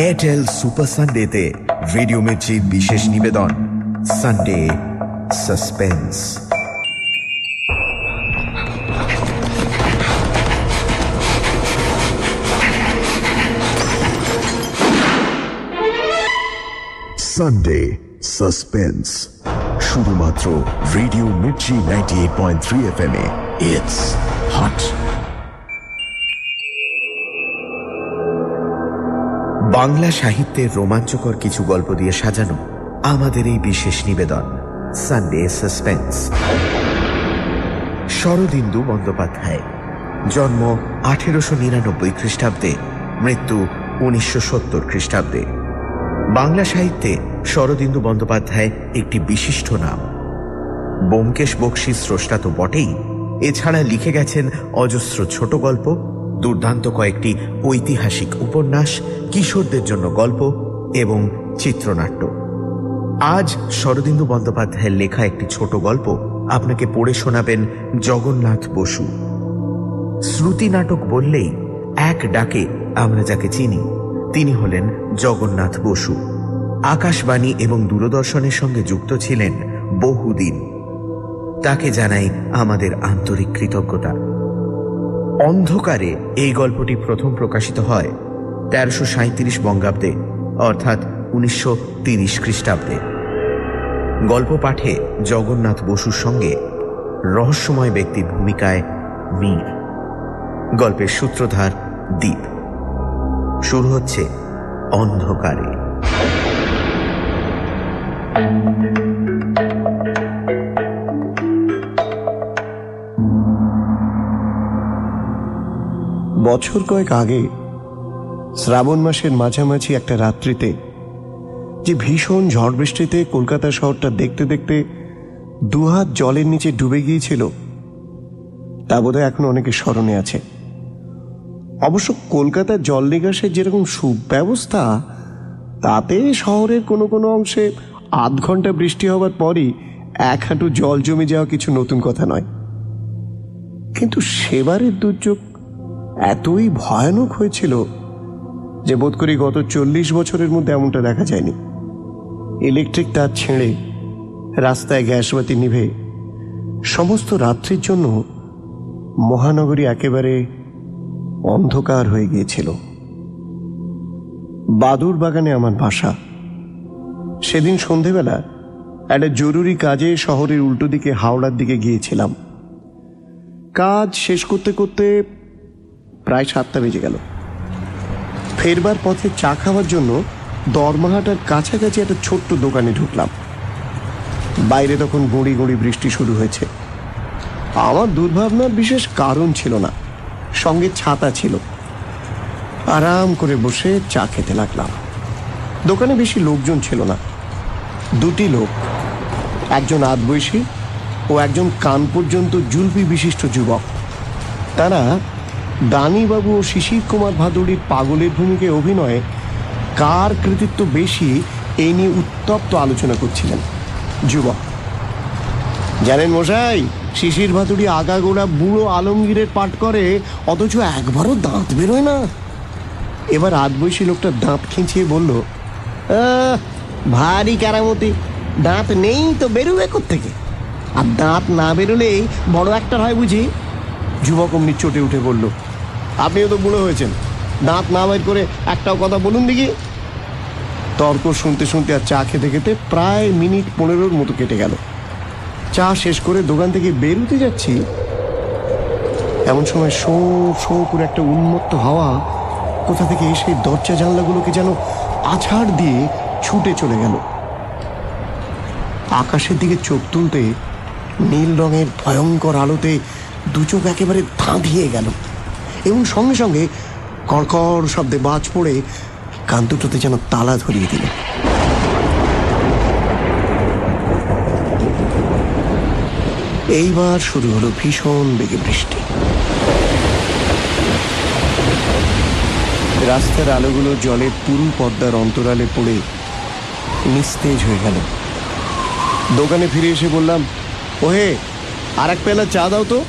Airtel super সানডেতে radio মির্চির বিশেষ নিবেদন সানডে সাসপেন্স সানডে সাসপেন্স শুধুমাত্র radio Mirchi ninety eight point three F M A it's hot Bangla সাহিত্যের রোমাঞ্চকর কিছু গল্প দিয়ে সাজানো আমাদের এই বিশেষ নিবেদন সানডে সাসপেন্স শরদিন্দু বন্দ্যোপাধ্যায়, জন্ম আঠেরোশো নিরানব্বই খ্রিস্টাব্দে, মৃত্যু উনিশশো সত্তর খ্রিস্টাব্দে। বাংলা সাহিত্যে শরদিন্দু বন্দ্যোপাধ্যায় একটি বিশিষ্ট নাম। বোমকেশ বক্সির স্রষ্টা তো বটেই। এছাড়া লিখে গেছেন অজস্র ছোট গল্প দুর্দান্ত কয়েকটি ঐতিহাসিক উপন্যাস, কিশোরদের জন্য গল্প এবং চিত্রনাট্য। আজ শরদিন্দু বন্দ্যোপাধ্যায়ের লেখা একটি ছোট গল্প আপনাকে পড়ে শোনাবেন জগন্নাথ বসু। শ্রুতি নাটক বললেই এক ডাকে আমরা যাকে চিনি, তিনি হলেন জগন্নাথ বসু। আকাশবাণী এবং দূরদর্শনের সঙ্গে যুক্ত ছিলেন বহুদিন। তাকে জানাই আমাদের আন্তরিক কৃতজ্ঞতা। অন্ধকারে এই গল্পটি প্রথম প্রকাশিত হয় তেরোশো সাঁত্রিশ বঙ্গাব্দে, অর্থাৎ উনিশশো তিরিশ খ্রিস্টাব্দে। গল্প পাঠে জগন্নাথ বসুর সঙ্গে রহস্যময় ব্যক্তির ভূমিকায় মীর। গল্পের সূত্রধার দ্বীপ শুরু হচ্ছে অন্ধকারে। বছর কয়েক আগে শ্রাবণ মাসের মাঝামাঝি একটা রাত্রিতে যে ভীষণ ঝড় বৃষ্টিতে কলকাতা শহরটা দেখতে দেখতে দুহাত জলের নিচে ডুবে গিয়েছিল, তা বোধহয় এখন অনেকে স্মরণে আছে। অবশ্য কলকাতার জল নিকাশের যেরকম সুব্যবস্থা, তাতে শহরের কোনো কোনো অংশে আধ ঘণ্টা বৃষ্টি হওয়ার পরই এক হাঁটু জল জমে যাওয়া কিছু নতুন কথা নয়। কিন্তু সেবারের দুর্যোগ এতই ভয়ানক হয়েছিল যে বোধ করি গত চল্লিশ বছরের মধ্যে এমনটা দেখা যায়নি। ইলেকট্রিক তার ছেড়ে রাস্তায় গ্যাসবাতি নিভে সমস্ত রাত্রির জন্য মহানগরী একেবারে অন্ধকার হয়ে গিয়েছিল। বাদুর বাগানে আমার বাসা। সেদিন সন্ধেবেলা একটা জরুরি কাজে শহরের উল্টো দিকে হাওড়ার দিকে গিয়েছিলাম। কাজ শেষ করতে করতে প্রায় সাতটা বেজে গেল। ফেরবার পথে চা খাওয়ার জন্য দরমাহাটার কাছাকাছি একটা ছোট্ট দোকানে ঢুকলাম। বাইরে তখন গড়ি গুঁড়ি বৃষ্টি শুরু হয়েছে। আমার দুর্ভাবনার বিশেষ কারণ ছিল না, সঙ্গে ছাতা ছিল। আরাম করে বসে চা খেতে লাগলাম। দোকানে বেশি লোকজন ছিল না। দুটি লোক, একজন আদবৈশী ও একজন কান পর্যন্ত জুলপি বিশিষ্ট যুবক। তারা দানিবাবু ও শিশির কুমার ভাদুড়ির পাগলের ভূমিকায় অভিনয়ে কার কৃতিত্ব বেশি এই নিয়ে উত্তপ্ত আলোচনা করছিলেন যুবক। জানেন মশাই শিশির ভাদুড়ি আগাগোড়া বুড়ো আলমগীরের পাঠ করে অথচ একবারও দাঁত বেরোয় না। এবার আদবৈশী লোকটা দাঁত খিঁচিয়ে বলল "আহ, ভারী কেরামতি দাঁত নেই তো বেরোবে থেকে আর দাঁত না বেরোলেই বড় একটা হয় বুঝি? যুবক অমনি চটে উঠে বলল আপনিও তো বুড়ো হয়েছেন। দাঁত না বের করে একটাও কথা বলুন দেখি। তর্ক শুনতে শুনতে আর চা খেতে খেতে প্রায় মিনিট পনেরোর মতো কেটে গেল। চা শেষ করে দোকান থেকে বেরোতে যাচ্ছি। এমন সময় শো শো করে একটা উন্মত্ত হাওয়া কোথা থেকে এসে দরজা জানলাগুলোকে যেন আছাড় দিয়ে ছুটে চলে গেল। আকাশের দিকে চোখ তুলতে নীল রঙের ভয়ঙ্কর আলোতে দু চোখ একেবারে ধাঁধিয়ে গেল। এবং সঙ্গে সঙ্গে কড়কড় শব্দে বাজ পড়ে কান দুটোতে যেন তালা ধরিয়ে দিল। এইবার শুরু হলো ভীষণ বেগে বৃষ্টি। রাস্তার আলোগুলো জলের পুরু পদ্মার অন্তরালে পড়ে নিস্তেজ হয়ে গেল। দোকানে ফিরে এসে বললাম, ওহে আর এক পেলা চা দাও তো।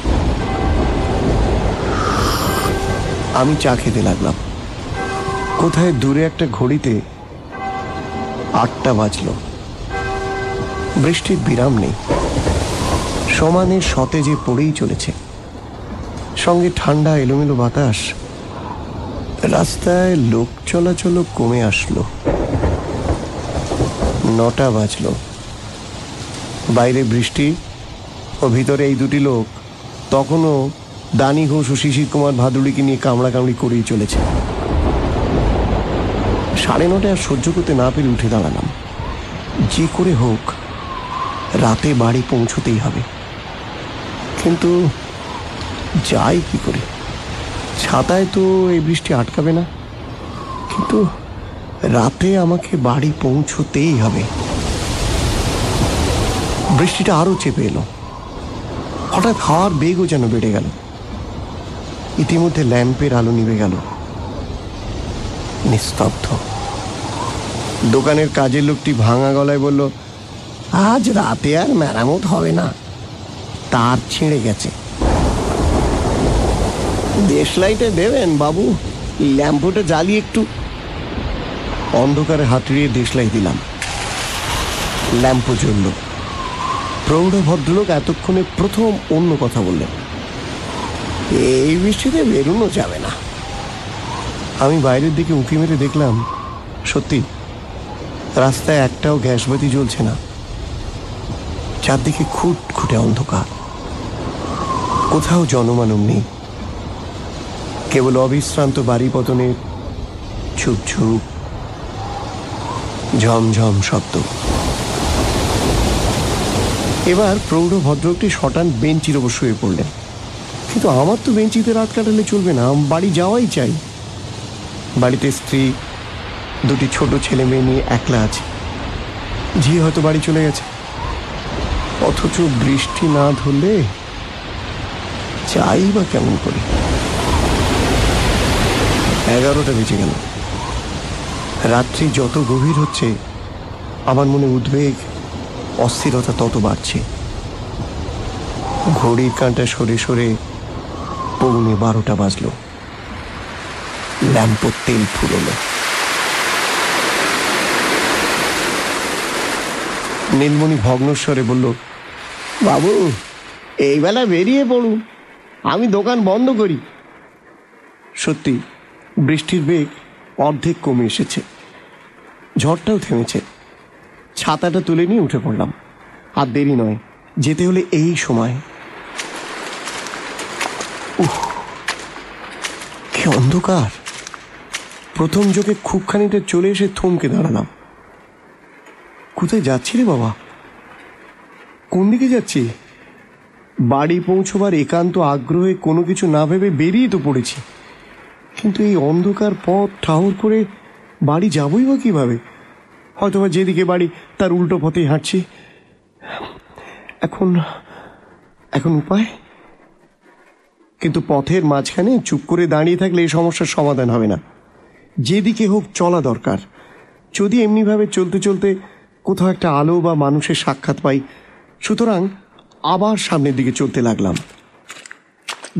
আমি চা খেতে লাগলাম। কোথায় দূরে একটা ঘড়িতে আটটা বাজলো। বৃষ্টির বিরাম নেই। সমানে সতেজে পড়েই চলেছে। সঙ্গে ঠান্ডা এলোমেলো বাতাস। রাস্তায় লোক চলাচল কমে আসলো। নটা বাজলো। বাইরে বৃষ্টি ও ভিতরে এই দুটি লোক তখনও দানি ঘোষ ও শিশির কুমার ভাদুড়িকে নিয়ে কামড়াকামড়ি করেই চলেছে। সাড়ে নটায় আর সহ্য করতে না পেরে উঠে দাঁড়ালাম। যে করে হোক, রাতে বাড়ি পৌঁছতেই হবে। কিন্তু যাই কি করে? ছাতায় তো এই বৃষ্টি আটকাবে না। কিন্তু রাতে আমাকে বাড়ি পৌঁছতেই হবে। বৃষ্টিটা আরও চেপে এলো। হঠাৎ হাওয়ার বেগও যেন বেড়ে গেল। ইতিমধ্যে ল্যাম্পের আলো নিভে গেল। নিস্তব্ধ। দোকানের কাজের লোকটি ভাঙা গলায় বলল, আজ রাতে আর মেরামত হবে না। তার ছিঁড়ে গেছে। দেশলাইটে দেবেন, বাবু। ল্যাম্পটা জ্বালিয়ে একটু অন্ধকারে হাতড়িয়ে দেশলাই দিলাম। ল্যাম্প জ্বলল। প্রৌঢ় ভদ্রলোক এতক্ষণে প্রথম অন্য কথা বললেন। এই বৃষ্টিতে বেরোনো যাবে না। আমি বাইরের দিকে উঁকি মেরে দেখলাম, সত্যি, রাস্তায় একটাও গ্যাসবাতি জ্বলছে না। চারদিকে খুট খুঁটে অন্ধকার। কোথাও জনমানব নেই। কেবল অবিশ্রান্ত বাড়ি পতনের ছুপ ছুপ ঝমঝম শব্দ। এবার প্রৌঢ় ভদ্রকটি শটান বেঞ্চির ওপর শুয়ে পড়লেন। কিন্তু আমার তো বেঞ্চিতে রাত কাটালে চলবে না আমি বাড়ি যাওয়াই চাই। বাড়িতে স্ত্রী দুটি ছোট ছেলে মেয়ে নিয়ে একলা আছে। ঝি হয়তো বাড়ি চলে গেছে। অথচ বৃষ্টি না ধরলে চাই বা কেমন করে। এগারোটা বেজে গেল। রাত্রি যত গভীর হচ্ছে আমার মনে উদ্বেগ অস্থিরতা তত বাড়ছে। ঘড়ির কাঁটা সরে সরে পৌনে বারোটা বাজলো। ল্যাম্পোর তেল ফুরলো নীলমণি ভগ্নস্বরে বলল, বাবু, এই বেলা বেরিয়ে পড়ুন। আমি দোকান বন্ধ করি। সত্যি, বৃষ্টির বেগ অর্ধেক কমে এসেছে। ঝড়টাও থেমেছে। ছাতাটা তুলে নিয়ে উঠে পড়লাম। আর দেরি নয়, যেতে হলে এই সময় কি অন্ধকার। প্রথম যোগে খুব খানিকটা চলে এসে থমকে দাঁড়ালাম। কোথায় যাচ্ছি রে বাবা? কোন দিকে যাচ্ছি? বাড়ি পৌঁছবার একান্ত আগ্রহে কোনো কিছু না ভেবে বেরিয়ে তো পড়েছি। কিন্তু এই অন্ধকার পথ ঠাহর করে বাড়ি যাবই বা কীভাবে? হয়তোবা যেদিকে বাড়ি, তার উল্টো পথেই হাঁটছি। এখন এখন উপায়? কিন্তু পথের মাঝখানে চুপ করে দাঁড়িয়ে থাকলে এই সমস্যার সমাধান হবে না। যেদিকে হোক চলা দরকার। যদি এমনিভাবে চলতে চলতে কোথাও একটা আলো বা মানুষের সাক্ষাৎ পাই, সুতরাং আবার সামনের দিকে চলতে লাগলাম।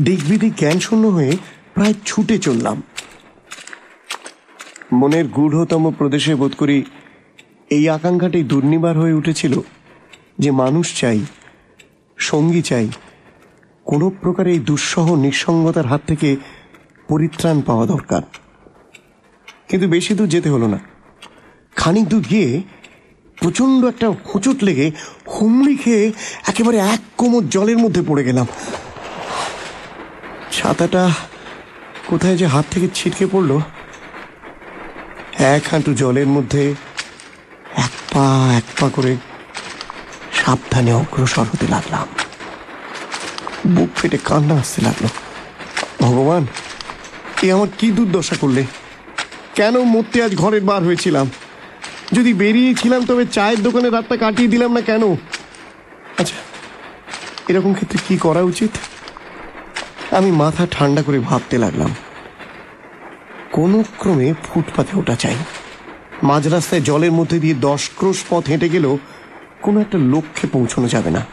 দিকবিদিক জ্ঞান শূন্য হয়ে প্রায় ছুটে চললাম। মনের গূঢ়তম প্রদেশে বোধ করি এই আকাঙ্ক্ষাটাই দুর্নিবার হয়ে উঠেছিল যে মানুষ চাই, সঙ্গী চাই কোনো প্রকার এই দুঃসহ নিঃসঙ্গতার হাত থেকে পরিত্রাণ পাওয়া দরকার। কিন্তু বেশি দূর যেতে হলো না। খানিক দূর গিয়ে প্রচণ্ড একটা হোঁচট লেগে হুমড়ি খেয়ে একেবারে এক কোমর জলের মধ্যে পড়ে গেলাম। ছাতাটা কোথায় যে হাত থেকে ছিটকে পড়ল? এক হাঁটু জলের মধ্যে এক পা এক পা করে সাবধানে অগ্রসর হতে লাগলাম। বুক ফেটে কান্না আসতে লাগল। ভগবান, এ আমার কি দুর্দশা করলে? কেন মরতে আজ ঘরের বার হয়েছিলাম? যদি বেরিয়েছিলাম, তবে চায়ের দোকানে রাতটা কাটিয়ে দিলাম না কেন? আচ্ছা এরকম ক্ষেত্রে কি করা উচিত? আমি মাথা ঠান্ডা করে ভাবতে লাগলাম। কোনো ক্রমে ফুটপাথে ওটা চাই। মাঝ রাস্তায় জলের মধ্যে দিয়ে দশ ক্রোশ পথ হেঁটে গেলেও কোনো একটা লক্ষ্যে পৌঁছানো যাবে না।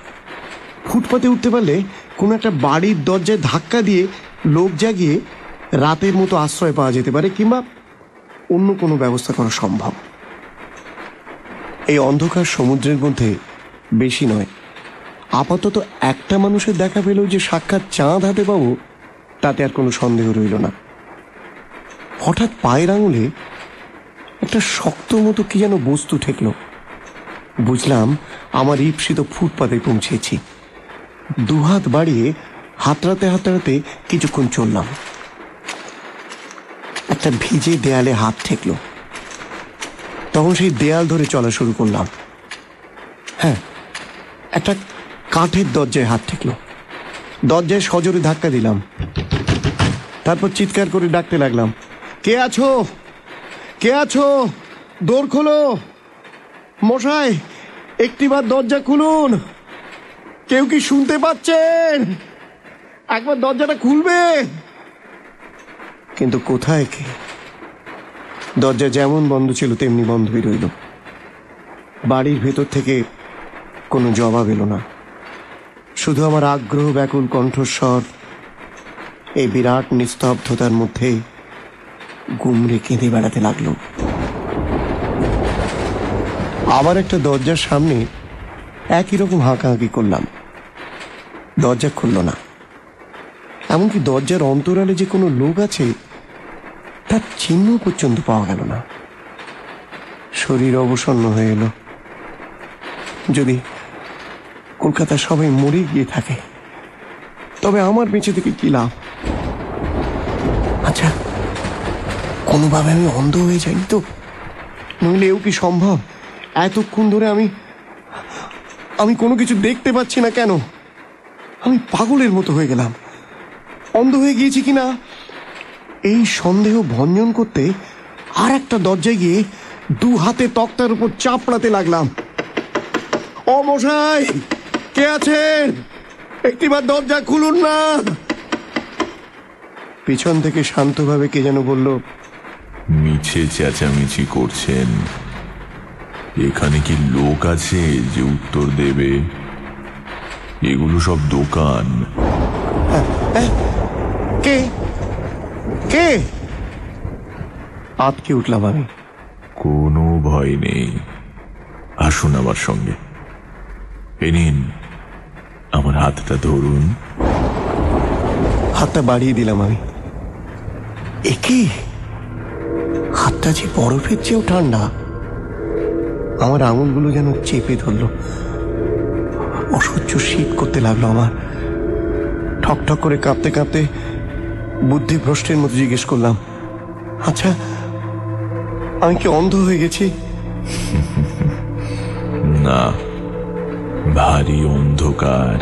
ফুটপাতে উঠতে পারলে কোনো একটা বাড়ির দরজায় ধাক্কা দিয়ে লোক জাগিয়ে রাতের মতো আশ্রয় পাওয়া যেতে পারে কিংবা অন্য কোনো ব্যবস্থা করা সম্ভব। এই অন্ধকার সমুদ্রের মধ্যে বেশি নয়। আপাতত একটা মানুষের দেখা পেলেও যে সাক্ষাৎ চাঁদ হাতে পাবো, তাতে আর কোনো সন্দেহ রইল না। হঠাৎ পায়ের আঙুলে একটা শক্ত মতো কি যেন বস্তু ঠেকল। বুঝলাম আমার ঈপ্সিত ফুটপাতে পৌঁছেছি। দুহাত বাড়িয়ে হাতড়াতে হাতড়াতে কিছুক্ষণ চললাম। একটা ভিজে দেয়ালে হাত ঠেকলো। তখন সেই দেয়াল ধরে চলা শুরু করলাম। হ্যাঁ একটা কাঠের দরজায় হাত ঠেকলো। দরজায় সজোরে ধাক্কা দিলাম। তারপর চিৎকার করে ডাকতে লাগলাম, কে আছো? কে আছো? দোর খোলো। মশাই, একটিবার দরজা খুলুন। কেউ কি শুনতে পাচ্ছেন? একবার দরজাটা খুলবে। কিন্তু কোথায় কে? দরজা যেমন বন্ধ ছিল, তেমনি বন্ধই রইল। বাড়ির ভেতর থেকে কোনো জবাব এলো না। শুধু আমার আগ্রহ, ব্যাকুল কণ্ঠস্বর, এই বিরাট নিস্তব্ধতার মধ্যে গুমরে কেঁদে বেড়াতে লাগল। আবার একটা দরজার সামনে একই রকম হাঁকাহাঁকি করলাম। দরজা খুলল না। এমনকি দরজার অন্তরালে যে কোনো লোক আছে, তার চিহ্ন পর্যন্ত পাওয়া গেল না। শরীর অবসন্ন হয়ে এলো। যদি কলকাতার সবাই মরে গিয়ে থাকে, তবে আমার বেঁচে থেকে কি লাভ? আচ্ছা কোনোভাবে আমি অন্ধ হয়ে যাই তো? নইলে এও কি সম্ভব? এতক্ষণ ধরে আমি আমি কোনো কিছু দেখতে পাচ্ছি না কেন? আমি পাগলের মতো হয়ে গেলাম। অন্ধ হয়ে গিয়েছি কিনা? এই সন্দেহ ভঞ্জন করতে আর একটা দরজায় গিয়ে দু হাতে তক্তার উপর চাপড়াতে লাগলাম। ও মশাই, কে আছেন? একটিবার দরজা খুলুন না। পিছন থেকে শান্তভাবে কে যেন বলল, মিছে চেঁচামেচি করছেন। এখানে কি লোক আছে যে উত্তর দেবে? এগুলো সব দোকান। কে? কে? আটকে উঠলাম আমি। কোনো ভয় নেই। আসুন আমার সঙ্গে। এ নিন আমার হাতটা ধরুন। হাতটা বাড়িয়ে দিলাম আমি। একে হাতটা যে বরফের চেয়েও ঠান্ডা। আমার আঙুলগুলো যেন চেপে ধরলো। অসহ্য শীত করতে লাগল আমার। ঠক ঠক করে কাঁপতে কাঁপতে বুদ্ধি ভ্রষ্টের মতো জিজ্ঞেস করলাম আচ্ছা আমি কি অন্ধ হয়ে গেছি? না ভারী অন্ধকার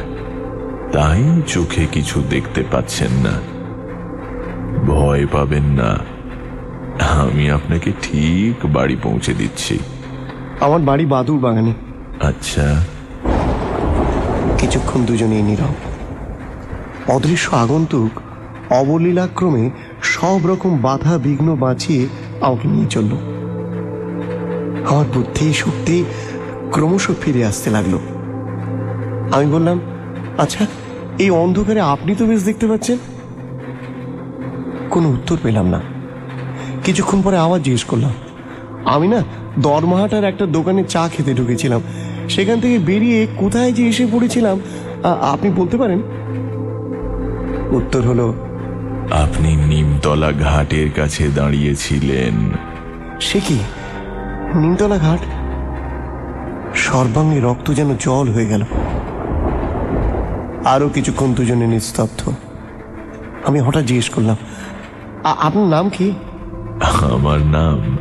তাই চোখে কিছু দেখতে পাচ্ছেন না। ভয় পাবেন না আমি আপনাকে ঠিক বাড়ি পৌঁছে দিচ্ছি। আমার বাড়ি বাদুর বাগানে। আচ্ছা। কিছুক্ষণ দুজনেই নীরব। অদৃশ্য আগন্তুক অবলীলাক্রমে সব রকম বাধা বিঘ্ন বাঁচিয়ে আমাকে নিয়ে চলল। আমার বুদ্ধি, শক্তি ক্রমশ ফিরে আসতে লাগল। আমি বললাম আচ্ছা এই অন্ধকারে আপনি তো বেশ দেখতে পাচ্ছেন? কোনো উত্তর পেলাম না। কিছুক্ষণ পরে আবার জিজ্ঞেস করলাম, আমি না দরমাহাটার একটা দোকানে চা খেতে ঢুকেছিলাম। সেখান থেকে বেরিয়ে কোথায় যে এসে পড়েছিলাম আপনি বলতে পারেন? উত্তর হলো আপনি নিমতলা ঘাটের কাছে দাঁড়িয়েছিলেন। সে কি? নিমতলা ঘাট? সর্বাঙ্গে রক্ত যেন জল হয়ে গেল। আরও কিছুক্ষণ দুজনে নিস্তব্ধ। আমি হঠাৎ জিজ্ঞেস করলাম আপনার নাম কি? আমার নাম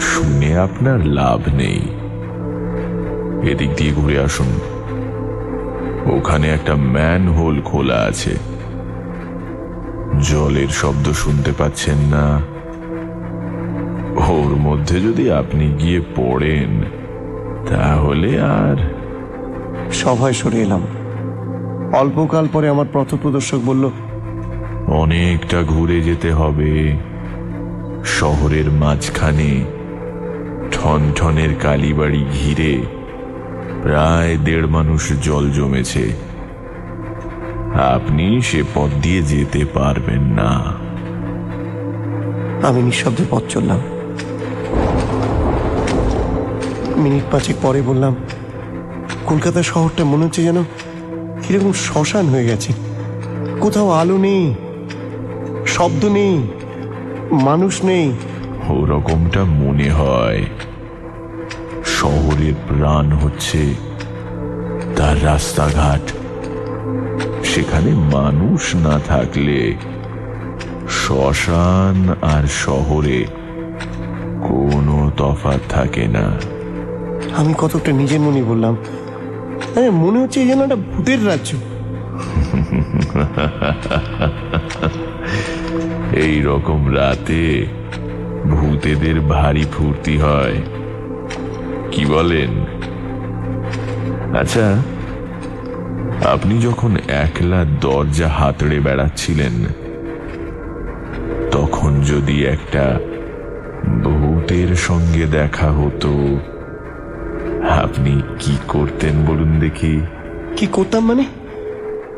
শুনে আপনার লাভ নেই। এদিক দিয়ে ঘুরে আসুন। ওখানে একটা ম্যান হোল খোলা আছে। জলের শব্দ শুনতে পাচ্ছেন না। ওর মধ্যে যদি আপনি গিয়ে পড়েন তাহলে আর সভায় সরে এলাম। অল্পকাল পরে আমার পথপ্রদর্শক বলল অনেকটা ঘুরে যেতে হবে। শহরের মাঝখানে ঠনঠনের কালীবাড়ি ঘিরে প্রায় দেড় মানুষ জল জমেছে। আপনি সে পথ দিয়ে যেতে পারবেন না। আমি নিঃশব্দে পথ চললাম। মিনিট পাঁচেক পরে বললাম কলকাতা শহরটা মনে হচ্ছে যেন কীরকম শ্মশান হয়ে গেছে। কোথাও আলো নেই শব্দ নেই মানুষ নেই। ওরকমটা মনে হয়। শহরের প্রাণ হচ্ছে তার রাস্তাঘাট। সেখানে মানুষ না থাকলে শ্মশান আর শহরে কোনো তফাৎ থাকে না। আমি কতকটা নিজের মনে বললাম। মনে হচ্ছে যেন একটা ভূতের রাজ্য। এই রকম রাতে ভূতেদের ভারী ফুর্তি হয়। কি বলেন? আচ্ছা আপনি যখন একলা দরজা হাতড়ে বেড়াচ্ছিলেন তখন যদি একটা ভূতের সঙ্গে দেখা হতো আপনি কি করতেন বলুন দেখি? কি করতাম মানে?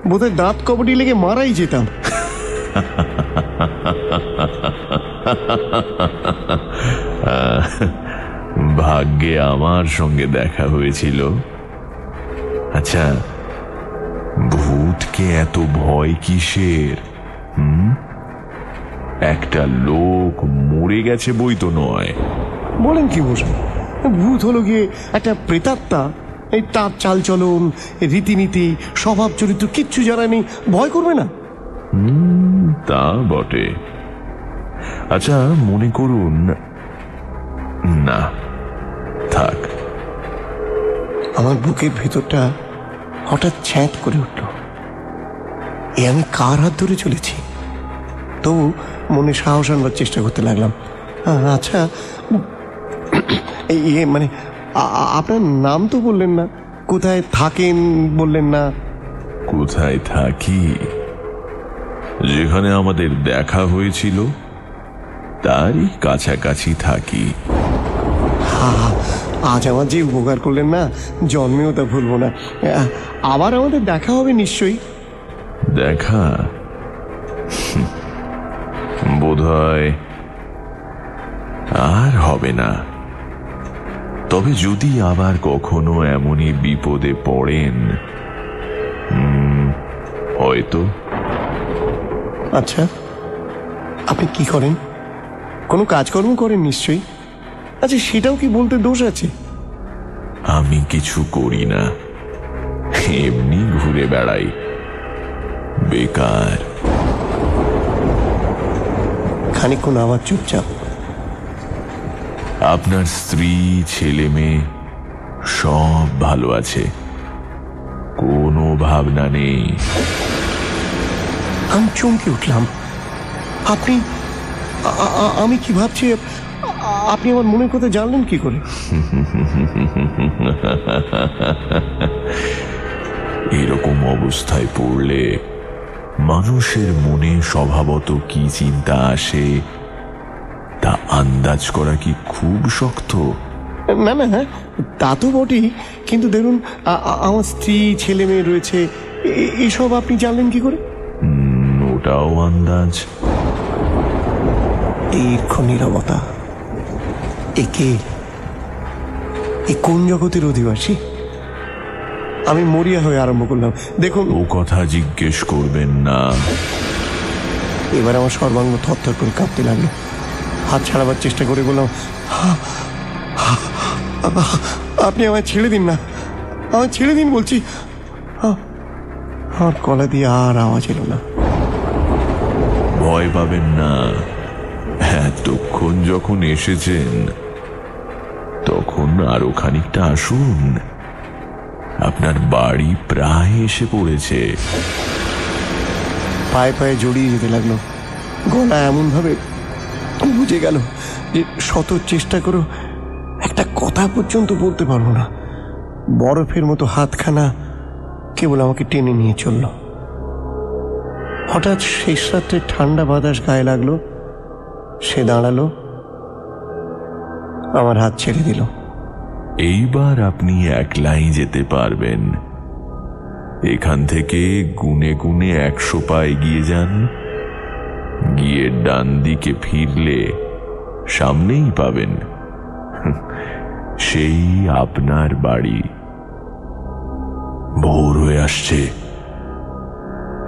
বোধহয় দাঁত কবডি লেগে মারাই যেতাম। ভাগ্যে আমার সঙ্গে দেখা হয়েছিল। আচ্ছা ভূতকে এত ভয় কিসের? হুম? একটা লোক মরে গেছে বই তো নয়। বলেন কি বসে ভূত হলো গিয়ে একটা প্রেতাত্মা। এই তার চালচলন রীতিনীতি স্বভাব চরিত্র কিচ্ছু জানা নেই ভয় করবে না? তা বটে। আচ্ছা মনে করুন না থাক। আমার বুকের ভেতরটা হঠাৎ ছ্যাঁত করে উঠল। এ আমি কার হাত ধরে চলেছি? তবু মনে সাহস আনবার চেষ্টা করতে লাগলাম। আচ্ছা এই ইয়ে মানে আপনার নাম তো বললেন না। কোথায় থাকেন বললেন না। কোথায় থাকি? যেখানে আমাদের দেখা হয়েছিল তারই কাছাকাছি থাকি। আজ আমার যে উপকার করলেন না জন্মেও তা ভুলবো না। আবার আমাদের দেখা হবে নিশ্চয়ই। দেখা? বোধ হয় আর হবে না। তবে যদি আবার কখনো এমনই বিপদে পড়েন হয়তো। আচ্ছা আপনি কি করেন? কোনো কাজকর্ম করেন নিশ্চয়ই? আচ্ছা সেটাও কি বলতে দোষ আছে? আমি কিছু করি না। এমনি ঘুরে বেড়াই। বেকার। খানিকক্ষণ আবার চুপচাপ। আপনার স্ত্রী ছেলে মেয়ে সব ভালো আছে। কোনো ভাবনা নেই। আমি চমকে উঠলাম। আপনি আমি কি ভাবছি? আপনি আমার মনের কথা জানলেন কি করে? এরকম অবস্থায় পড়লে মানুষের মনে স্বভাবত কি চিন্তা আসে তা আন্দাজ করা কি খুব শক্ত? না না হ্যাঁ তা তো বটেই। কিন্তু দেখুন আমার স্ত্রী ছেলে মেয়ে রয়েছে এসব আপনি জানলেন কি করে? ওটাও আন্দাজ। দীর্ঘ নিরবতা। একে এ কোন জগতের অধিবাসী? আমি মরিয়া হয়ে আরম্ভ করলাম। দেখুন ও কথা জিজ্ঞেস করবেন না। এবার আমার সর্বাঙ্গ থরথর করে কাঁপতে লাগল। হাত ছাড়াবার চেষ্টা করে বললাম "হা, হা, আ- আপনি আমায় ছেড়ে দিন না। আমায় ছেড়ে দিন বলছি। হা, আমার গলা দিয়ে আর আওয়াজ এলো না। ভয় পাবেন না। এতক্ষণ যখন এসেছেন তখন আরও খানিকটা আসুন। আপনার বাড়ি প্রায় এসে পড়েছে। পায়ে পায়ে জড়িয়ে যেতে লাগল। গলা এমন ভাবে বুঝে গেল যে শত চেষ্টা করো একটা কথা পর্যন্ত বলতে পারব না। বরফের মতো হাতখানা কেবল আমাকে টেনে নিয়ে চলল। হঠাৎ শেষ রাত্রে ঠান্ডা বাতাস গায়ে লাগল, সে দাঁড়াল আমার হাত ছেড়ে দিল। এইবার আপনি একলাই যেতে পারবেন। এখান থেকে গুনে গুনে একশো পা এগিয়ে যান। গিয়ে ডান দিকে ফিরলে সামনেই পাবেন সেই আপনার বাড়ি। ভোর হয়ে আসছে।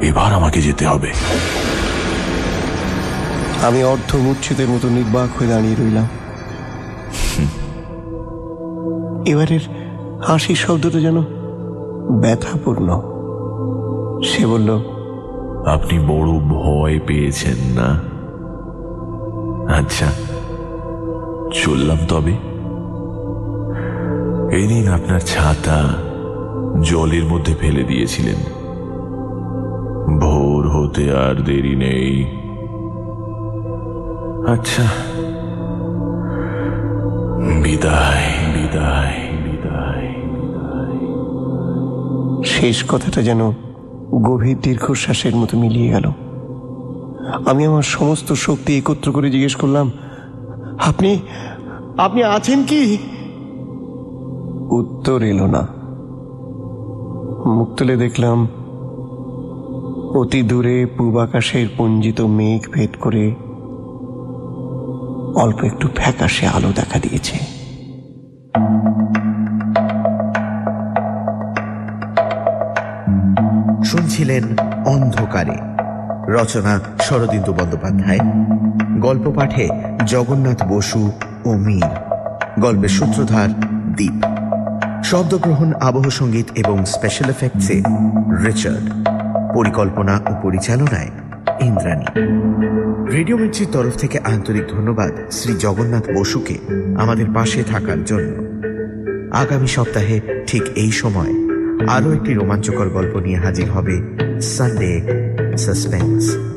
এবার আমাকে যেতে হবে। আমি অর্ধমূর্ছিতের মতো নির্বাক হয়ে দাঁড়িয়ে রইলাম। এবারের হাসির শব্দটা যেন ব্যথাপূর্ণ। সে বলল, আপনি বড় ভয় পেয়েছেন না? আচ্ছা চললাম তবে। এই দিন আপনার ছাতা জলের মধ্যে ফেলে দিয়েছিলেন। ভোর হতে আর দেরি নেই। আচ্ছা বিদায়। শেষ কথাটা যেন গভীর দীর্ঘশ্বাসের মতো মিলিয়ে গেল। আমি আমার সমস্ত শক্তি একত্র করে জিজ্ঞেস করলাম, আপনি আপনি আছেন কি? উত্তর এলো না। মুখ তুলে দেখলাম, অতি দূরে পূবাকাশের পুঞ্জিত মেঘ ভেদ করে অল্প একটু ফ্যাকাশে আলো দেখা দিয়েছে। শুনছিলেন অন্ধকারে। রচনা শরদিন্দু বন্দ্যোপাধ্যায়। গল্প পাঠে জগন্নাথ বসু ও মীর গল্পের সূত্রধার দ্বীপ শব্দগ্রহণ, আবহ সংগীত এবং স্পেশাল এফেক্টসে রিচার্ড। পরিকল্পনা ও পরিচালনায় ইন্দ্রাণী। রেডিও মির্চির তরফ থেকে আন্তরিক ধন্যবাদ শ্রী জগন্নাথ বসুকে আমাদের পাশে থাকার জন্য। আগামী সপ্তাহে ঠিক এই সময় আরও একটি রোমাঞ্চকর গল্প নিয়ে হাজির হবে সানডে সাসপেন্স